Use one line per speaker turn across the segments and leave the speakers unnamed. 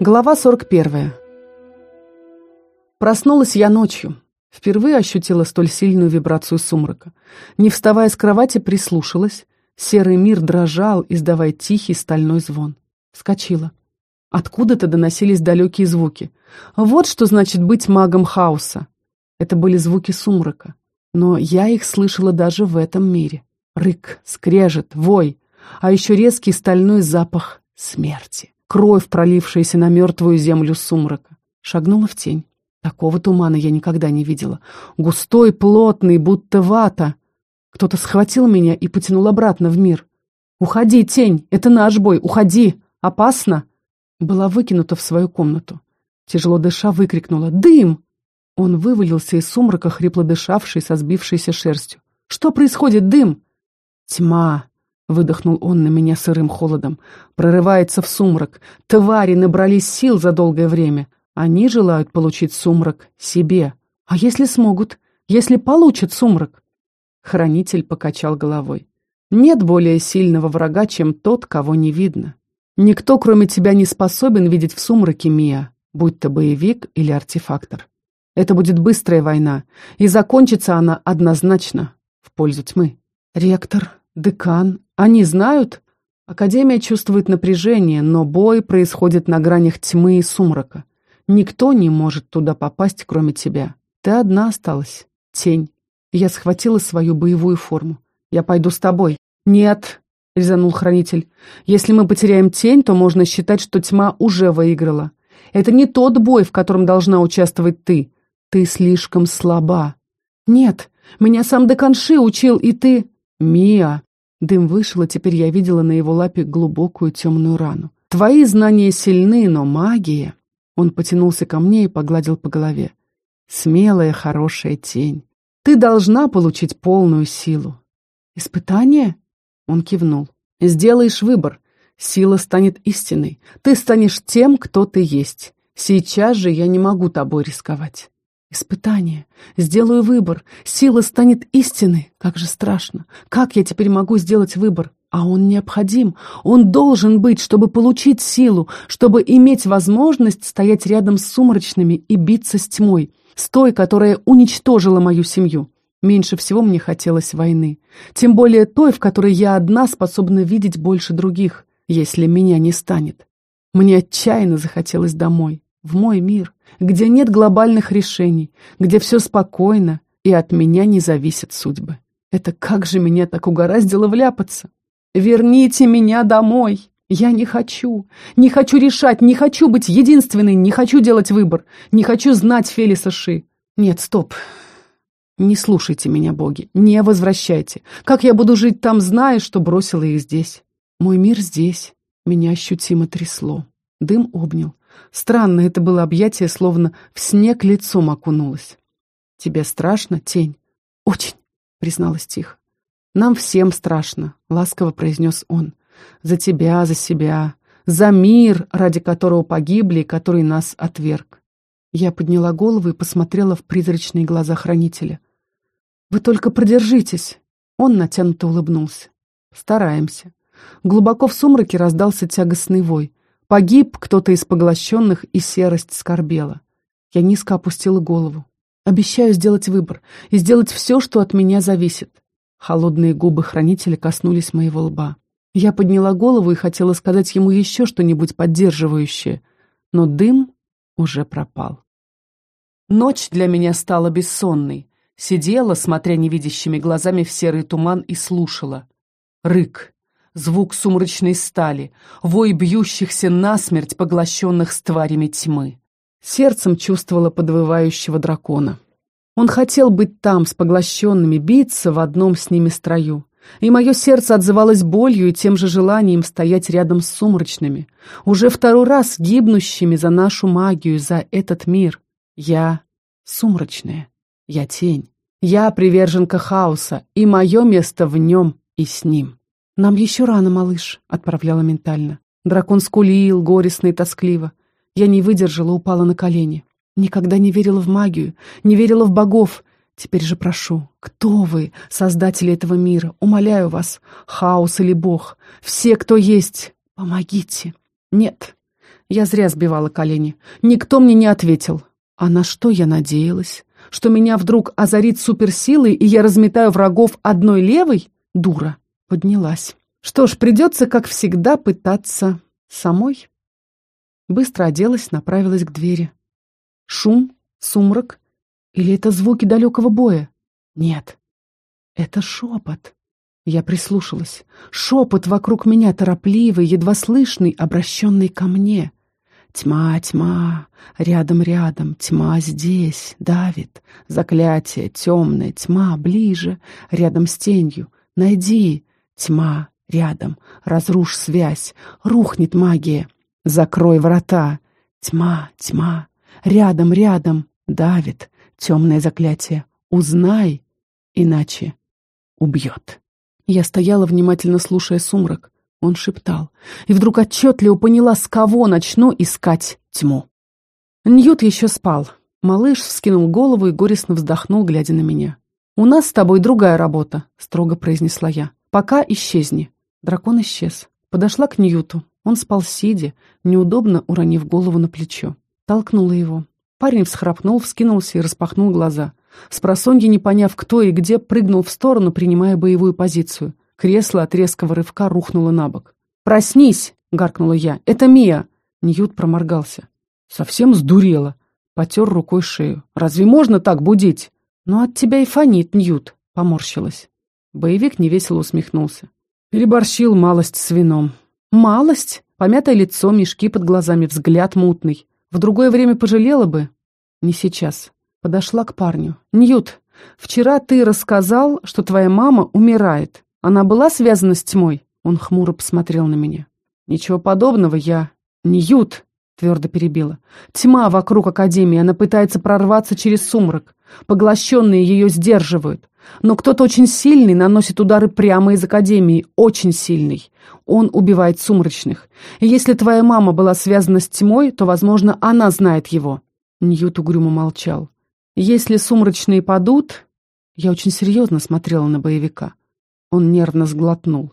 Глава 41. Проснулась я ночью. Впервые ощутила столь сильную вибрацию сумрака. Не вставая с кровати, прислушалась. Серый мир дрожал, издавая тихий стальной звон. Вскочила. Откуда-то доносились далекие звуки. Вот что значит быть магом хаоса. Это были звуки сумрака. Но я их слышала даже в этом мире. Рык, скрежет, вой, а еще резкий стальной запах смерти кровь, пролившаяся на мертвую землю сумрака. Шагнула в тень. Такого тумана я никогда не видела. Густой, плотный, будто вата. Кто-то схватил меня и потянул обратно в мир. «Уходи, тень! Это наш бой! Уходи! Опасно!» Была выкинута в свою комнату. Тяжело дыша, выкрикнула «Дым!» Он вывалился из сумрака, хрипло дышавший, со сбившейся шерстью. «Что происходит, дым?» «Тьма!» Выдохнул он на меня сырым холодом. Прорывается в сумрак. Твари набрались сил за долгое время. Они желают получить сумрак себе. А если смогут? Если получат сумрак? Хранитель покачал головой. Нет более сильного врага, чем тот, кого не видно. Никто, кроме тебя, не способен видеть в сумраке Мия, будь то боевик или артефактор. Это будет быстрая война, и закончится она однозначно в пользу тьмы. Ректор, декан, они знают? Академия чувствует напряжение, но бой происходит на гранях тьмы и сумрака. Никто не может туда попасть, кроме тебя. Ты одна осталась. Тень. Я схватила свою боевую форму. Я пойду с тобой. Нет, резанул хранитель. Если мы потеряем тень, то можно считать, что тьма уже выиграла. Это не тот бой, в котором должна участвовать ты. Ты слишком слаба. Нет, меня сам Деканши учил, и ты... Мия, Дым вышел, и теперь я видела на его лапе глубокую темную рану. «Твои знания сильны, но магия...» Он потянулся ко мне и погладил по голове. «Смелая, хорошая тень. Ты должна получить полную силу». «Испытание?» Он кивнул. «Сделаешь выбор. Сила станет истиной. Ты станешь тем, кто ты есть. Сейчас же я не могу тобой рисковать». Испытание. Сделаю выбор. Сила станет истиной. Как же страшно. Как я теперь могу сделать выбор? А он необходим. Он должен быть, чтобы получить силу, чтобы иметь возможность стоять рядом с сумрачными и биться с тьмой. С той, которая уничтожила мою семью. Меньше всего мне хотелось войны. Тем более той, в которой я одна способна видеть больше других, если меня не станет. Мне отчаянно захотелось домой в мой мир, где нет глобальных решений, где все спокойно и от меня не зависят судьбы. Это как же меня так угораздило вляпаться? Верните меня домой! Я не хочу, не хочу решать, не хочу быть единственной, не хочу делать выбор, не хочу знать Фелиса Ши. Нет, стоп. Не слушайте меня, боги, не возвращайте. Как я буду жить там, зная, что бросила их здесь? Мой мир здесь. Меня ощутимо трясло. Дым обнял. Странно это было объятие, словно в снег лицом окунулось. «Тебе страшно, тень?» «Очень», — призналась тихо. «Нам всем страшно», — ласково произнес он. «За тебя, за себя, за мир, ради которого погибли и который нас отверг». Я подняла голову и посмотрела в призрачные глаза хранителя. «Вы только продержитесь!» Он натянуто улыбнулся. «Стараемся». Глубоко в сумраке раздался тягостный вой. Погиб кто-то из поглощенных, и серость скорбела. Я низко опустила голову. Обещаю сделать выбор и сделать все, что от меня зависит. Холодные губы хранителя коснулись моего лба. Я подняла голову и хотела сказать ему еще что-нибудь поддерживающее, но дым уже пропал. Ночь для меня стала бессонной. Сидела, смотря невидящими глазами в серый туман, и слушала. Рык, звук сумрачной стали, вой бьющихся насмерть поглощенных с тварями тьмы. Сердцем чувствовала подвывающего дракона. Он хотел быть там, с поглощенными, биться в одном с ними строю. И мое сердце отзывалось болью и тем же желанием стоять рядом с сумрачными, уже второй раз гибнущими за нашу магию, за этот мир. Я сумрачная, я тень, я приверженка хаоса, и мое место в нем и с ним. «Нам еще рано, малыш», — отправляла ментально. Дракон скулил, горестно и тоскливо. Я не выдержала, упала на колени. Никогда не верила в магию, не верила в богов. Теперь же прошу, кто вы, создатели этого мира? Умоляю вас, хаос или бог, все, кто есть, помогите. Нет, Я зря сбивала колени. Никто мне не ответил. А на что я надеялась? Что меня вдруг озарит суперсилой, и я разметаю врагов одной левой? Дура. Поднялась. Что ж, придется, как всегда, пытаться самой. Быстро оделась, направилась к двери. Шум, сумрак. Или это звуки далекого боя? Нет, это шепот. Я прислушалась. Шепот вокруг меня торопливый, едва слышный, обращенный ко мне. Тьма, тьма, рядом-рядом, тьма здесь, давит. Заклятие, темная тьма, ближе, рядом с тенью. Найди, тьма, рядом, разрушь связь, рухнет магия. Закрой врата. Тьма, тьма, рядом, рядом, давит. Темное заклятие. Узнай, иначе убьет. Я стояла, внимательно слушая сумрак. Он шептал. И вдруг отчетливо поняла, с кого начну искать тьму. Ньют еще спал. Малыш вскинул голову и горестно вздохнул, глядя на меня. «У нас с тобой другая работа», — строго произнесла я. «Пока исчезни». Дракон исчез. Подошла к Ньюту. Он спал сидя, неудобно уронив голову на плечо. Толкнула его. Парень всхрапнул, вскинулся и распахнул глаза. Спросонья, не поняв, кто и где, прыгнул в сторону, принимая боевую позицию. Кресло от резкого рывка рухнуло на бок. «Проснись!» — гаркнула я. «Это Мия!» Ньют проморгался. «Совсем сдурела!» Потер рукой шею. «Разве можно так будить?» «Ну, от тебя и фонит, Ньют!» — поморщилась. Боевик невесело усмехнулся. Переборщил малость с вином. «Малость?» Помятое лицо, мешки под глазами, взгляд мутный. В другое время пожалела бы. Не сейчас. Подошла к парню. «Ньют, вчера ты рассказал, что твоя мама умирает. Она была связана с тьмой?» Он хмуро посмотрел на меня. «Ничего подобного я...» «Ньют!» — твердо перебила. «Тьма вокруг Академии, она пытается прорваться через сумрак. Поглощенные ее сдерживают. Но кто-то очень сильный наносит удары прямо из Академии, очень сильный. Он убивает сумрачных. И если твоя мама была связана с тьмой, то, возможно, она знает его». Ньют угрюмо молчал. Если сумрачные падут... Я очень серьезно смотрела на боевика. Он нервно сглотнул.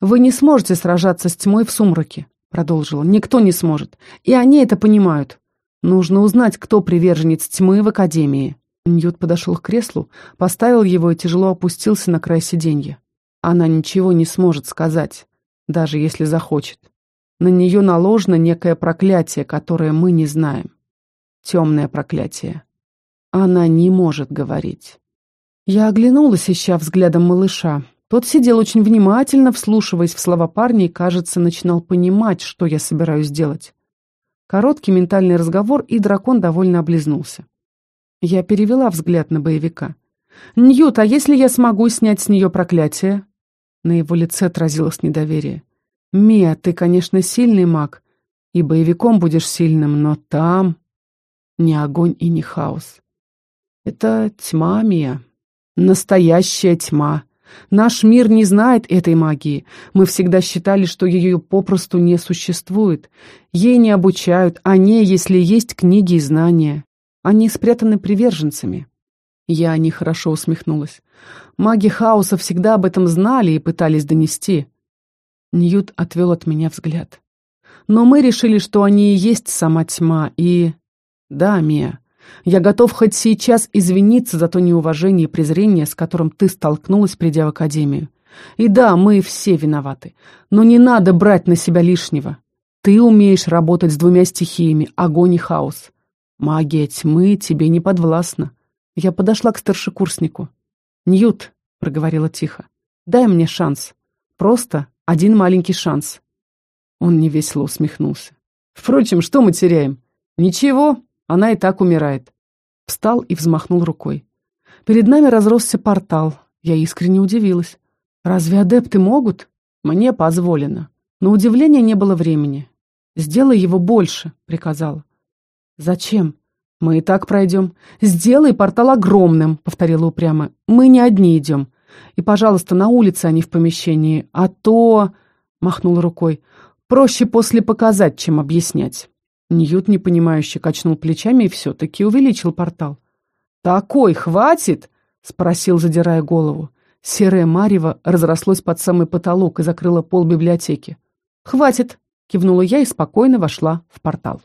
«Вы не сможете сражаться с тьмой в сумраке», — продолжила. «Никто не сможет. И они это понимают. Нужно узнать, кто приверженец тьмы в Академии». Ньют подошел к креслу, поставил его и тяжело опустился на край сиденья. Она ничего не сможет сказать, даже если захочет. На нее наложено некое проклятие, которое мы не знаем. Темное проклятие. Она не может говорить. Я оглянулась, ища взглядом малыша. Тот сидел очень внимательно, вслушиваясь в слова парня и, кажется, начинал понимать, что я собираюсь делать. Короткий ментальный разговор, и дракон довольно облизнулся. Я перевела взгляд на боевика. «Ньют, а если я смогу снять с нее проклятие?» На его лице отразилось недоверие. «Мия, ты, конечно, сильный маг, и боевиком будешь сильным, но там...» Не огонь и не хаос. Это тьма, Мия. Настоящая тьма. Наш мир не знает этой магии. Мы всегда считали, что ее попросту не существует. Ей не обучают, а не, если есть книги и знания. Они спрятаны приверженцами. Я нехорошо усмехнулась. Маги хаоса всегда об этом знали и пытались донести. Ньют отвел от меня взгляд. Но мы решили, что они и есть сама тьма, и... Да, Мия, я готов хоть сейчас извиниться за то неуважение и презрение, с которым ты столкнулась, придя в академию. И да, мы все виноваты. Но не надо брать на себя лишнего. Ты умеешь работать с двумя стихиями — огонь и хаос. Магия тьмы тебе не подвластна. Я подошла к старшекурснику. «Ньют», — проговорила тихо, — «дай мне шанс. Просто один маленький шанс». Он невесело усмехнулся. «Впрочем, что мы теряем? Ничего, она и так умирает. Встал и взмахнул рукой. Перед нами разросся портал. Я искренне удивилась. Разве адепты могут? Мне позволено. Но удивления не было времени. «Сделай его больше», — приказала. «Зачем? Мы и так пройдем. Сделай портал огромным», — повторила упрямо. «Мы не одни идем. И, пожалуйста, на улице, а не в помещении. А то...» — махнула рукой. «Проще после показать, чем объяснять». Ньют, непонимающе, качнул плечами и все-таки увеличил портал. «Такой хватит?» — спросил, задирая голову. Серое марево разрослось под самый потолок и закрыло пол библиотеки. «Хватит!» кивнула я и спокойно вошла в портал.